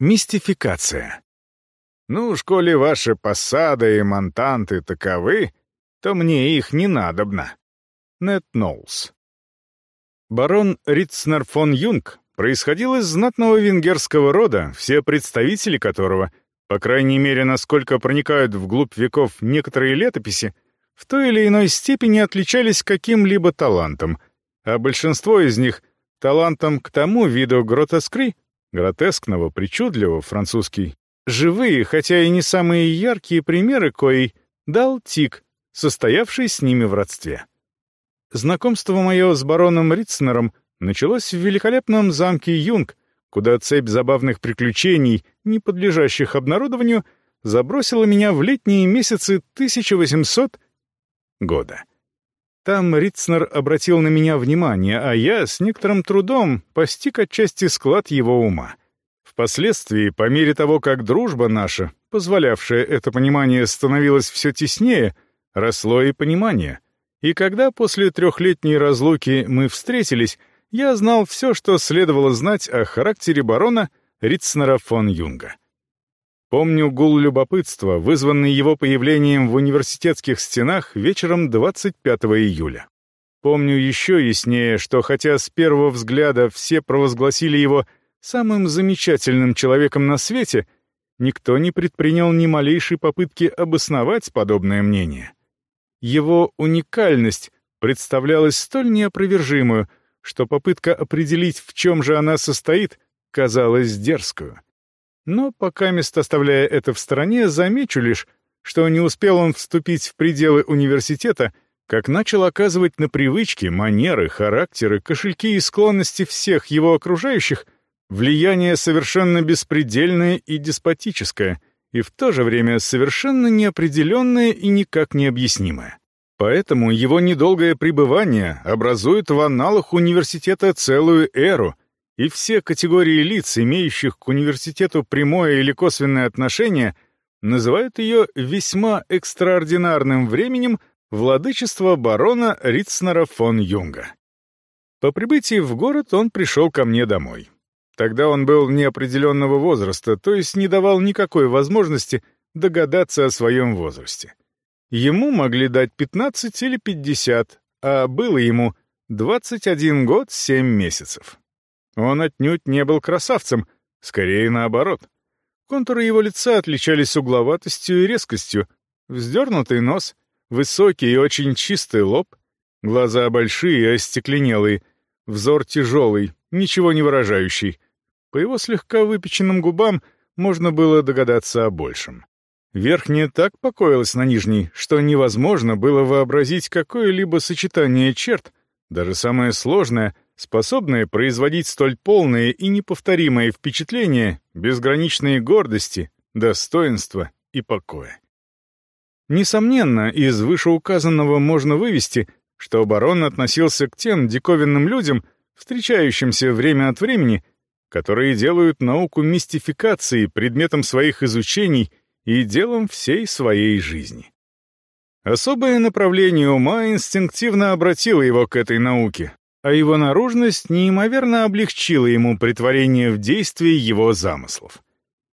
Мистификация. Ну, школе ваши посады и монтанты таковы, то мне их не надобно. Нет Ноулс. Барон Ритцнер фон Юнг происходил из знатного венгерского рода, все представители которого, по крайней мере, насколько проникают вглубь веков некоторые летописи, в той или иной степени отличались каким-либо талантом, а большинство из них — талантом к тому виду гротескри, гротескного, причудливого, французский, живые, хотя и не самые яркие примеры кои дал Тик, состоявший с ними в родстве. Знакомство мое с бароном Ритцнером началось в великолепном замке Юнг, куда цепь забавных приключений, не подлежащих обнародованию, забросила меня в летние месяцы 1800 года. Там Ритцнер обратил на меня внимание, а я с некоторым трудом постиг отчасти склад его ума. Впоследствии, по мере того, как дружба наша, позволявшая это понимание, становилась все теснее, росло и понимание. И когда после трехлетней разлуки мы встретились, я знал все, что следовало знать о характере барона Ритцнера фон Юнга. Помню гул любопытства, вызванный его появлением в университетских стенах вечером 25 июля. Помню еще яснее, что хотя с первого взгляда все провозгласили его самым замечательным человеком на свете, никто не предпринял ни малейшей попытки обосновать подобное мнение. Его уникальность представлялась столь неопровержимую, что попытка определить, в чем же она состоит, казалась дерзкую. Но пока мест оставляя это в стороне, замечу лишь, что не успел он вступить в пределы университета, как начал оказывать на привычки, манеры, характеры, кошельки и склонности всех его окружающих влияние совершенно беспредельное и деспотическое, и в то же время совершенно неопределенное и никак не объяснимое. Поэтому его недолгое пребывание образует в аналах университета целую эру — и все категории лиц, имеющих к университету прямое или косвенное отношение, называют ее весьма экстраординарным временем владычества барона Ритцнера фон Юнга. По прибытии в город он пришел ко мне домой. Тогда он был неопределенного возраста, то есть не давал никакой возможности догадаться о своем возрасте. Ему могли дать 15 или 50, а было ему 21 год 7 месяцев. Он отнюдь не был красавцем, скорее наоборот. Контуры его лица отличались угловатостью и резкостью, вздернутый нос, высокий и очень чистый лоб, глаза большие и остекленелые, взор тяжелый, ничего не выражающий. По его слегка выпеченным губам можно было догадаться о большем. Верхняя так покоилась на нижней, что невозможно было вообразить какое-либо сочетание черт, даже самое сложное — способные производить столь полные и неповторимые впечатления безграничной гордости, достоинства и покоя. Несомненно, из вышеуказанного можно вывести, что барон относился к тем диковинным людям, встречающимся время от времени, которые делают науку мистификации предметом своих изучений и делом всей своей жизни. Особое направление ума инстинктивно обратило его к этой науке, а его наружность неимоверно облегчила ему притворение в действии его замыслов.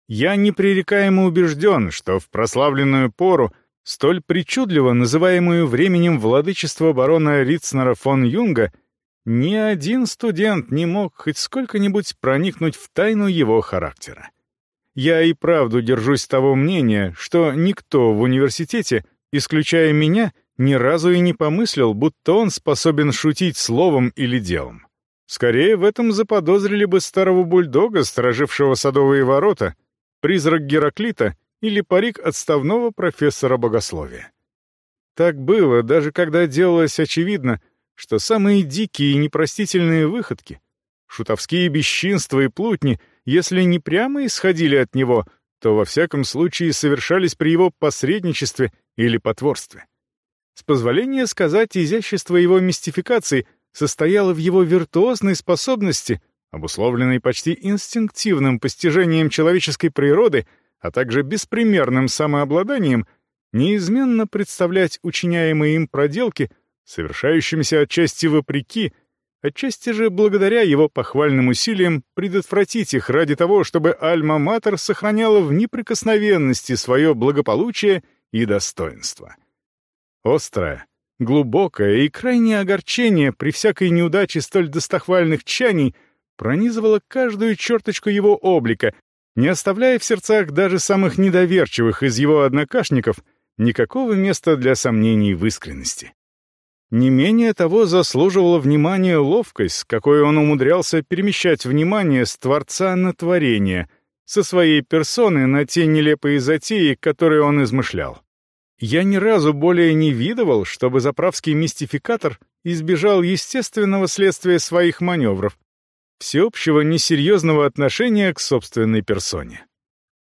Я непререкаемо убежден, что в прославленную пору, столь причудливо называемую временем владычества барона Ритцнера фон Юнга, ни один студент не мог хоть сколько-нибудь проникнуть в тайну его характера. Я и правду держусь того мнения, что никто в университете, исключая меня, ни разу и не помыслил, будто он способен шутить словом или делом. Скорее, в этом заподозрили бы старого бульдога, сторожившего садовые ворота, призрак Гераклита или парик отставного профессора богословия. Так было, даже когда делалось очевидно, что самые дикие и непростительные выходки, шутовские бесчинства и плутни, если не прямо исходили от него, то во всяком случае совершались при его посредничестве или потворстве. С позволения сказать, изящество его мистификации состояло в его виртуозной способности, обусловленной почти инстинктивным постижением человеческой природы, а также беспримерным самообладанием, неизменно представлять учиняемые им проделки, совершающимися отчасти вопреки, отчасти же благодаря его похвальным усилиям предотвратить их ради того, чтобы Альма-Матер сохраняла в неприкосновенности свое благополучие и достоинство. Острое, глубокое и крайнее огорчение при всякой неудаче столь достохвальных чаний пронизывало каждую черточку его облика, не оставляя в сердцах даже самых недоверчивых из его однокашников никакого места для сомнений в искренности. Не менее того заслуживала внимания ловкость, с какой он умудрялся перемещать внимание с Творца на творение, со своей персоны на те нелепые затеи, которые он измышлял. Я ни разу более не видывал, чтобы заправский мистификатор избежал естественного следствия своих маневров, всеобщего несерьезного отношения к собственной персоне.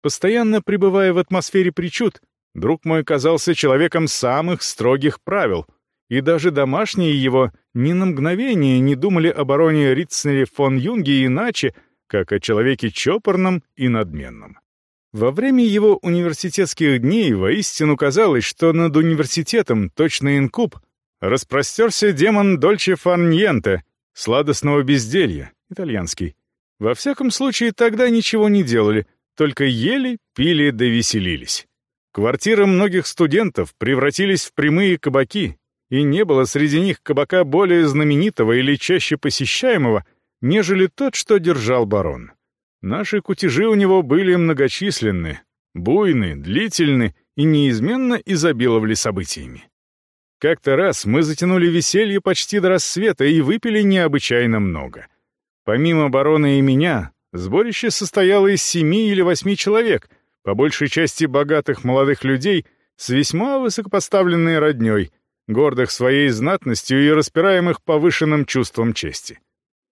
Постоянно пребывая в атмосфере причуд, друг мой казался человеком самых строгих правил, и даже домашние его ни на мгновение не думали о бароне Ритцнере фон Юнге иначе, как о человеке чопорном и надменном. Во время его университетских дней воистину казалось, что над университетом, точно инкуб, распростерся демон Дольче Фарньенте, сладостного безделья, итальянский. Во всяком случае, тогда ничего не делали, только ели, пили да веселились. Квартиры многих студентов превратились в прямые кабаки, и не было среди них кабака более знаменитого или чаще посещаемого, нежели тот, что держал барон. Наши кутежи у него были многочисленны, буйны, длительны и неизменно изобиловали событиями. Как-то раз мы затянули веселье почти до рассвета и выпили необычайно много. Помимо барона и меня, сборище состояло из семи или восьми человек, по большей части богатых молодых людей с весьма высокопоставленной роднёй, гордых своей знатностью и распираемых повышенным чувством чести.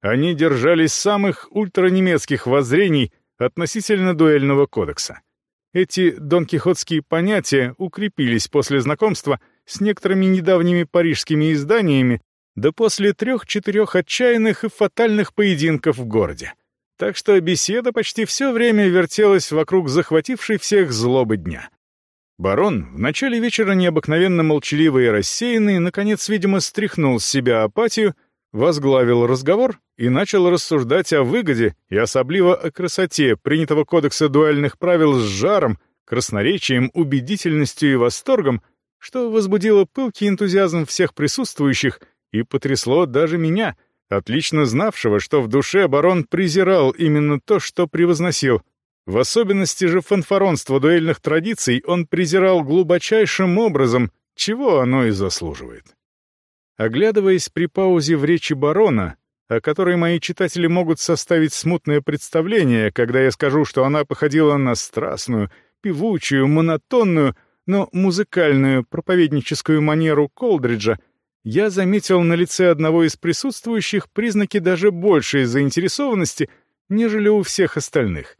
Они держались самых ультранемецких воззрений относительно дуэльного кодекса. Эти донкихотские понятия укрепились после знакомства с некоторыми недавними парижскими изданиями, да после трех-четырех отчаянных и фатальных поединков в городе. Так что беседа почти все время вертелась вокруг захватившей всех злобы дня. Барон, в начале вечера необыкновенно молчаливый и рассеянный, наконец, видимо, стряхнул с себя апатию, возглавил разговор и начал рассуждать о выгоде и особливо о красоте принятого кодекса дуэльных правил с жаром, красноречием, убедительностью и восторгом, что возбудило пылкий энтузиазм всех присутствующих и потрясло даже меня, отлично знавшего, что в душе барон презирал именно то, что превозносил. В особенности же фанфаронство дуэльных традиций он презирал глубочайшим образом, чего оно и заслуживает. Оглядываясь при паузе в речи барона, о которой мои читатели могут составить смутное представление, когда я скажу, что она походила на страстную, певучую, монотонную, но музыкальную проповедническую манеру Колдриджа, я заметил на лице одного из присутствующих признаки даже большей заинтересованности, нежели у всех остальных.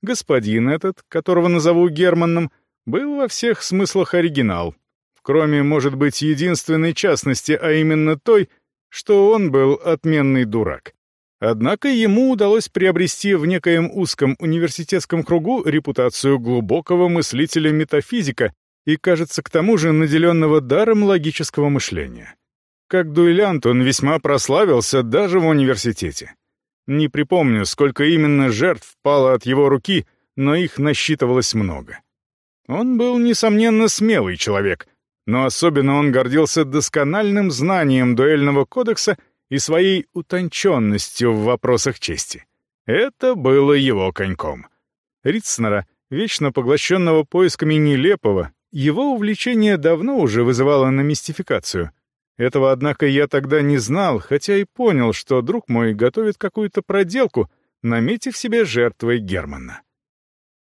Господин этот, которого назову Германом, был во всех смыслах оригинал, кроме, может быть, единственной частности, а именно той — что он был отменный дурак. Однако ему удалось приобрести в некоем узком университетском кругу репутацию глубокого мыслителя-метафизика и, кажется, к тому же наделенного даром логического мышления. Как дуэлянт он весьма прославился даже в университете. Не припомню, сколько именно жертв пало от его руки, но их насчитывалось много. Он был, несомненно, смелый человек, но особенно он гордился доскональным знанием дуэльного кодекса и своей утонченностью в вопросах чести. Это было его коньком. Ритцнера, вечно поглощенного поисками нелепого, его увлечение давно уже вызывало на мистификацию. Этого, однако, я тогда не знал, хотя и понял, что друг мой готовит какую-то проделку, наметив себе жертвой Германа.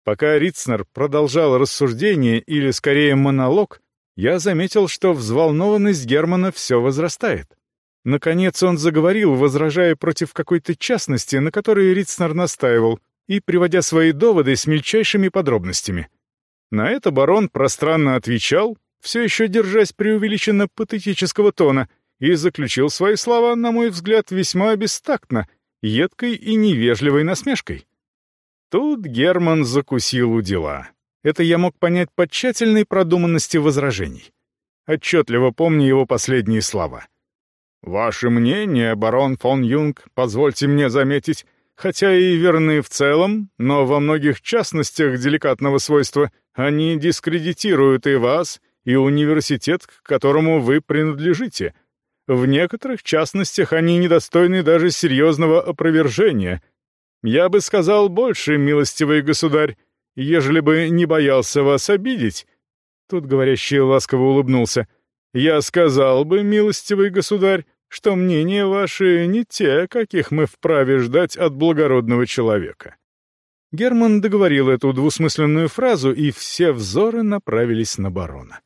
Пока Ритцнер продолжал рассуждение или, скорее, монолог, я заметил, что взволнованность Германа все возрастает. Наконец он заговорил, возражая против какой-то частности, на которой Ритцнер настаивал, и приводя свои доводы с мельчайшими подробностями. На это барон пространно отвечал, все еще держась преувеличенно патетического тона, и заключил свои слова, на мой взгляд, весьма бестактно, едкой и невежливой насмешкой. Тут Герман закусил у дела. Это я мог понять по тщательной продуманности возражений. Отчетливо помню его последние слова. Ваше мнение, барон фон Юнг, позвольте мне заметить, хотя и верны в целом, но во многих частностях деликатного свойства они дискредитируют и вас, и университет, к которому вы принадлежите. В некоторых частностях они недостойны даже серьезного опровержения. Я бы сказал больше, милостивый государь, ежели бы не боялся вас обидеть». Тут говорящий ласково улыбнулся. «Я сказал бы, милостивый государь, что мнения ваши не те, каких мы вправе ждать от благородного человека». Герман договорил эту двусмысленную фразу, и все взоры направились на барона.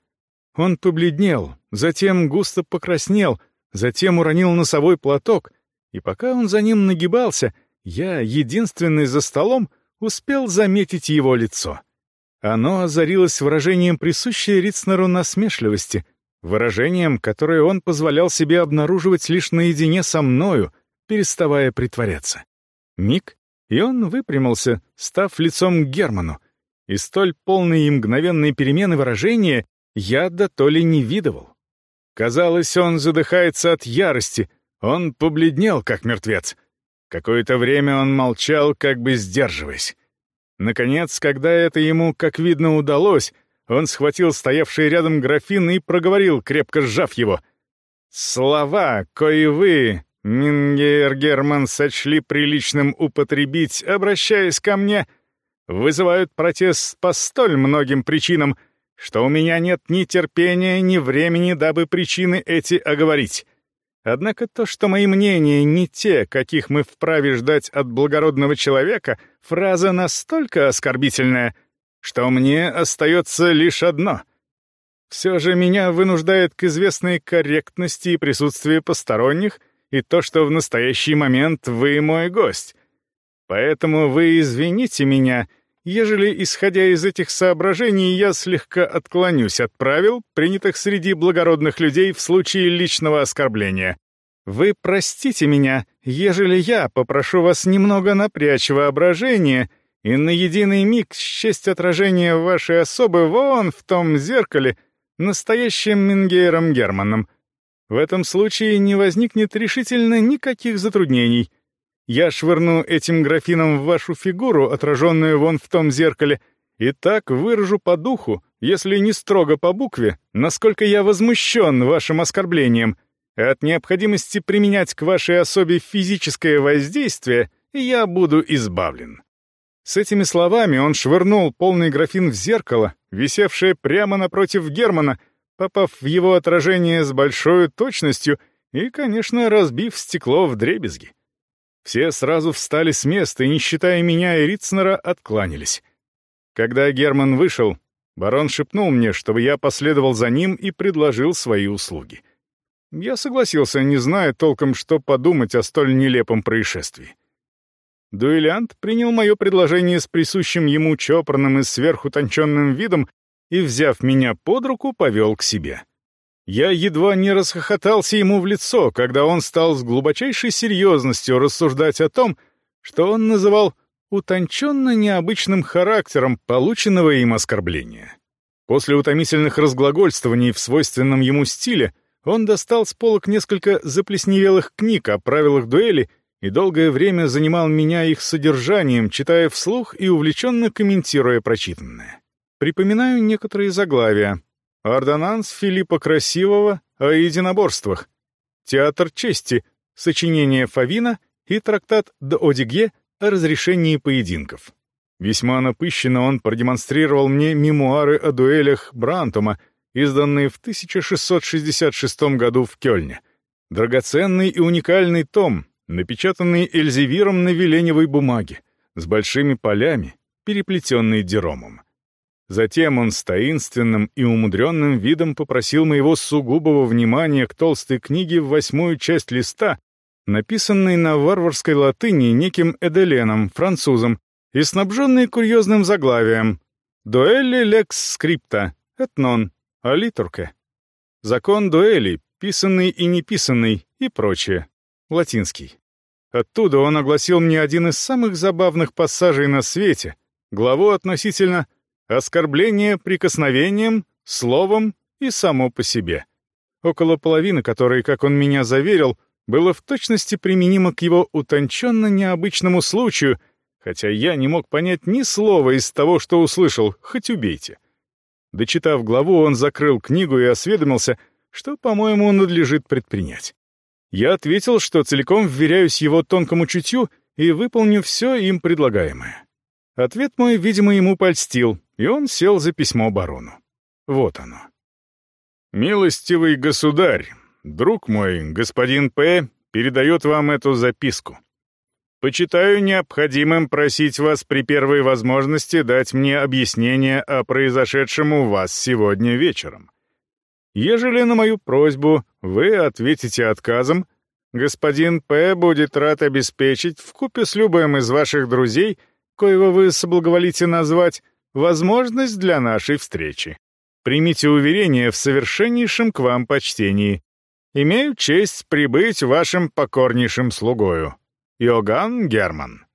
Он побледнел, затем густо покраснел, затем уронил носовой платок, и пока он за ним нагибался, я, единственный за столом, успел заметить его лицо. Оно озарилось выражением присущей Рицнеру насмешливости, выражением, которое он позволял себе обнаруживать лишь наедине со мною, переставая притворяться. Миг, и он выпрямился, став лицом к Герману, и столь полные и мгновенные перемены выражения я да то ли не видывал. Казалось, он задыхается от ярости, он побледнел, как мертвец. Какое-то время он молчал, как бы сдерживаясь. Наконец, когда это ему, как видно, удалось, он схватил стоявший рядом графин и проговорил, крепко сжав его. «Слова, кои вы, Мингер Герман, сочли приличным употребить, обращаясь ко мне, вызывают протест по столь многим причинам, что у меня нет ни терпения, ни времени, дабы причины эти оговорить. Однако то, что мои мнения не те, каких мы вправе ждать от благородного человека, фраза настолько оскорбительная, что мне остается лишь одно. Все же меня вынуждает к известной корректности и присутствию посторонних и то, что в настоящий момент вы мой гость. Поэтому вы извините меня, ежели, исходя из этих соображений, я слегка отклонюсь от правил, принятых среди благородных людей в случае личного оскорбления. Вы простите меня, ежели я попрошу вас немного напрячь воображение и на единый миг счесть отражение вашей особы вон в том зеркале, настоящим Мингейром Германом. В этом случае не возникнет решительно никаких затруднений — я швырну этим графином в вашу фигуру, отраженную вон в том зеркале, и так выражу по духу, если не строго по букве, насколько я возмущен вашим оскорблением. От необходимости применять к вашей особе физическое воздействие я буду избавлен». С этими словами он швырнул полный графин в зеркало, висевшее прямо напротив Германа, попав в его отражение с большой точностью и, конечно, разбив стекло в дребезги. Все сразу встали с места и, не считая меня и Ритцнера, откланялись. Когда Герман вышел, барон шепнул мне, чтобы я последовал за ним и предложил свои услуги. Я согласился, не зная толком, что подумать о столь нелепом происшествии. Дуэлянт принял мое предложение с присущим ему чопорным и сверхутонченным видом и, взяв меня под руку, повел к себе. Я едва не расхохотался ему в лицо, когда он стал с глубочайшей серьезностью рассуждать о том, что он называл утонченно необычным характером полученного им оскорбления. После утомительных разглагольствований в свойственном ему стиле он достал с полок несколько заплесневелых книг о правилах дуэли и долгое время занимал меня их содержанием, читая вслух и увлеченно комментируя прочитанное. Припоминаю некоторые заглавия, Ордонанс Филиппа Красивого о единоборствах, Театр чести, сочинение Фавина и трактат Д. Одигье о разрешении поединков. Весьма напыщенно он продемонстрировал мне мемуары о дуэлях Брантома, изданные в 1666 году в Кёльне. Драгоценный и уникальный том, напечатанный Эльзевиром на веленевой бумаге, с большими полями, переплетенный деромом. Затем он с таинственным и умудренным видом попросил моего сугубого внимания к толстой книге в восьмую часть листа, написанной на варварской латыни неким Эделеном, французом, и снабженной курьезным заглавием «Дуэли лекс скрипта, этнон, алитурке». Закон дуэли, писанный и неписанный, и прочее. Латинский. Оттуда он огласил мне один из самых забавных пассажей на свете, главу относительно Оскорбление прикосновением, словом и само по себе. около половины которой, как он меня заверил, было в точности применимо к его утонченно необычному случаю, хотя я не мог понять ни слова из того, что услышал, хоть убейте. Дочитав главу, он закрыл книгу и осведомился, что, по-моему, надлежит предпринять. Я ответил, что целиком вверяюсь его тонкому чутью и выполню все им предлагаемое. Ответ мой, видимо, ему польстил, и он сел за письмо барону. Вот оно. «Милостивый государь, друг мой, господин П., передает вам эту записку. Почитаю необходимым просить вас при первой возможности дать мне объяснение о произошедшем у вас сегодня вечером. Ежели на мою просьбу вы ответите отказом, господин П. будет рад обеспечить вкупе с любым из ваших друзей, коего вы соблаговолите назвать, возможность для нашей встречи. Примите уверение в совершеннейшем к вам почтении. Имею честь прибыть вашим покорнейшим слугою. Йоган Герман.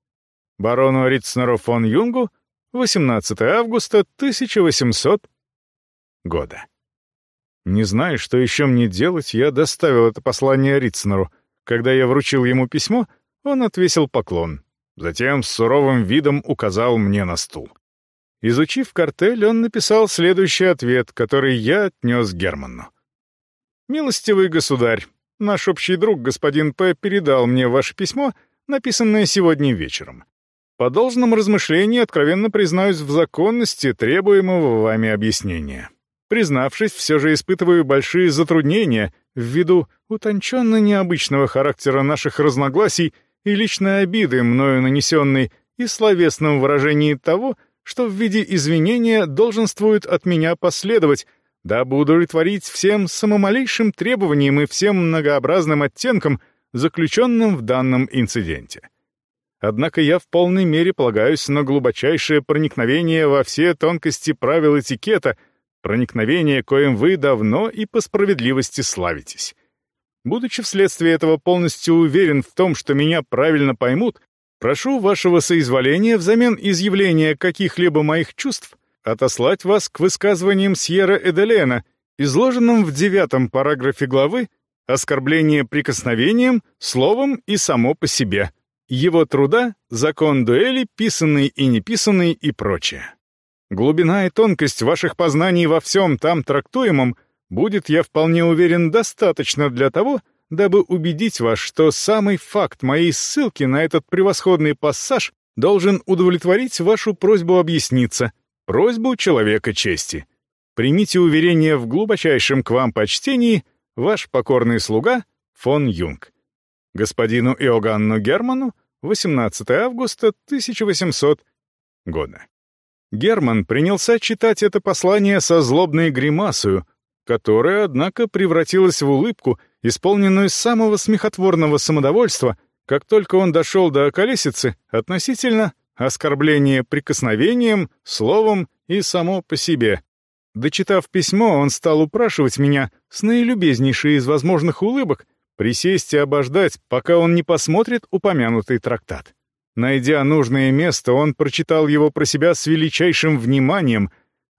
Барону Ритцнеру фон Юнгу, 18 августа 1800 года. Не знаю, что еще мне делать, я доставил это послание Ритцнеру. Когда я вручил ему письмо, он отвесил поклон. Затем с суровым видом указал мне на стул. Изучив картель, он написал следующий ответ, который я отнес Герману. «Милостивый государь, наш общий друг господин П. передал мне ваше письмо, написанное сегодня вечером. По должному размышлению откровенно признаюсь в законности требуемого вами объяснения. Признавшись, все же испытываю большие затруднения ввиду утонченно необычного характера наших разногласий и личной обиды, мною нанесенной, и словесном выражении того, что в виде извинения долженствует от меня последовать, дабы удовлетворить всем самомалейшим требованиям и всем многообразным оттенкам, заключенным в данном инциденте. Однако я в полной мере полагаюсь на глубочайшее проникновение во все тонкости правил этикета, проникновение, коим вы давно и по справедливости славитесь. Будучи вследствие этого полностью уверен в том, что меня правильно поймут, Прошу вашего соизволения взамен изъявления каких-либо моих чувств отослать вас к высказываниям Сьерра Эделена, изложенным в девятом параграфе главы «Оскорбление прикосновением, словом и само по себе», его труда «Закон дуэли, писанный и неписанный и прочее». Глубина и тонкость ваших познаний во всем там трактуемом будет, я вполне уверен, достаточно для того, дабы убедить вас, что самый факт моей ссылки на этот превосходный пассаж должен удовлетворить вашу просьбу объясниться, просьбу человека чести. Примите уверение в глубочайшем к вам почтении, ваш покорный слуга фон Юнг. Господину Иоганну Герману 18 августа 1800 года. Герман принялся читать это послание со злобной гримасою, которая, однако, превратилась в улыбку — исполненную самого смехотворного самодовольства, как только он дошел до околесицы относительно оскорбления прикосновением, словом и само по себе. Дочитав письмо, он стал упрашивать меня с наилюбезнейшей из возможных улыбок присесть и обождать, пока он не посмотрит упомянутый трактат. Найдя нужное место, он прочитал его про себя с величайшим вниманием,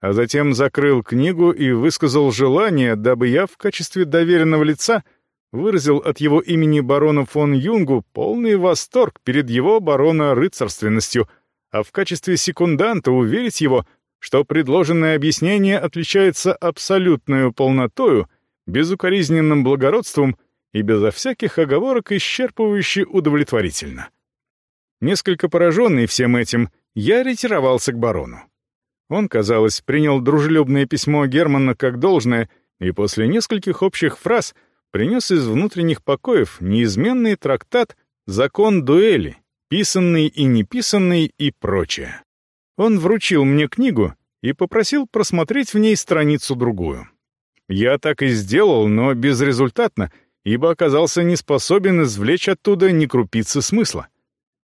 а затем закрыл книгу и высказал желание, дабы я в качестве доверенного лица выразил от его имени барона фон Юнгу полный восторг перед его барона-рыцарственностью, а в качестве секунданта уверить его, что предложенное объяснение отличается абсолютной полнотою, безукоризненным благородством и безо всяких оговорок исчерпывающе удовлетворительно. Несколько пораженный всем этим, я ретировался к барону. Он, казалось, принял дружелюбное письмо Германа как должное, и после нескольких общих фраз принес из внутренних покоев неизменный трактат «Закон дуэли», писанный и неписанный и прочее. Он вручил мне книгу и попросил просмотреть в ней страницу-другую. Я так и сделал, но безрезультатно, ибо оказался не способен извлечь оттуда ни крупицы смысла.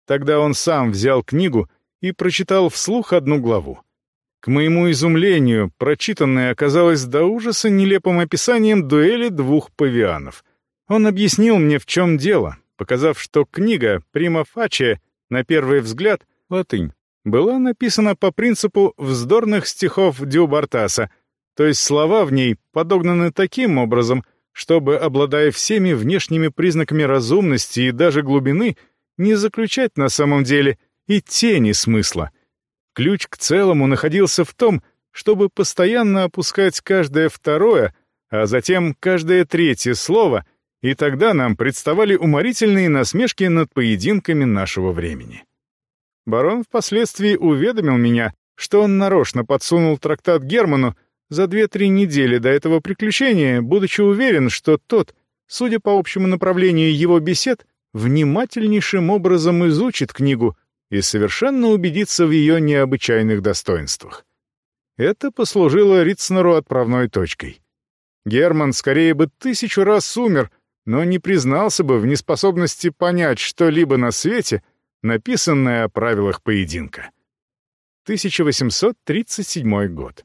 Тогда он сам взял книгу и прочитал вслух одну главу. К моему изумлению, прочитанное оказалось до ужаса нелепым описанием дуэли двух павианов. Он объяснил мне, в чем дело, показав, что книга «Прима фаче» на первый взгляд, латынь, была написана по принципу вздорных стихов Дюбартаса, то есть слова в ней подогнаны таким образом, чтобы, обладая всеми внешними признаками разумности и даже глубины, не заключать на самом деле и тени смысла. Ключ к целому находился в том, чтобы постоянно опускать каждое второе, а затем каждое третье слово, и тогда нам представали уморительные насмешки над поединками нашего времени. Барон впоследствии уведомил меня, что он нарочно подсунул трактат Герману за две-три недели до этого приключения, будучи уверен, что тот, судя по общему направлению его бесед, внимательнейшим образом изучит книгу и совершенно убедится в ее необычайных достоинствах. Это послужило Ритцнеру отправной точкой. Герман скорее бы тысячу раз умер, но не признался бы в неспособности понять что-либо на свете, написанное о правилах поединка. 1837 год.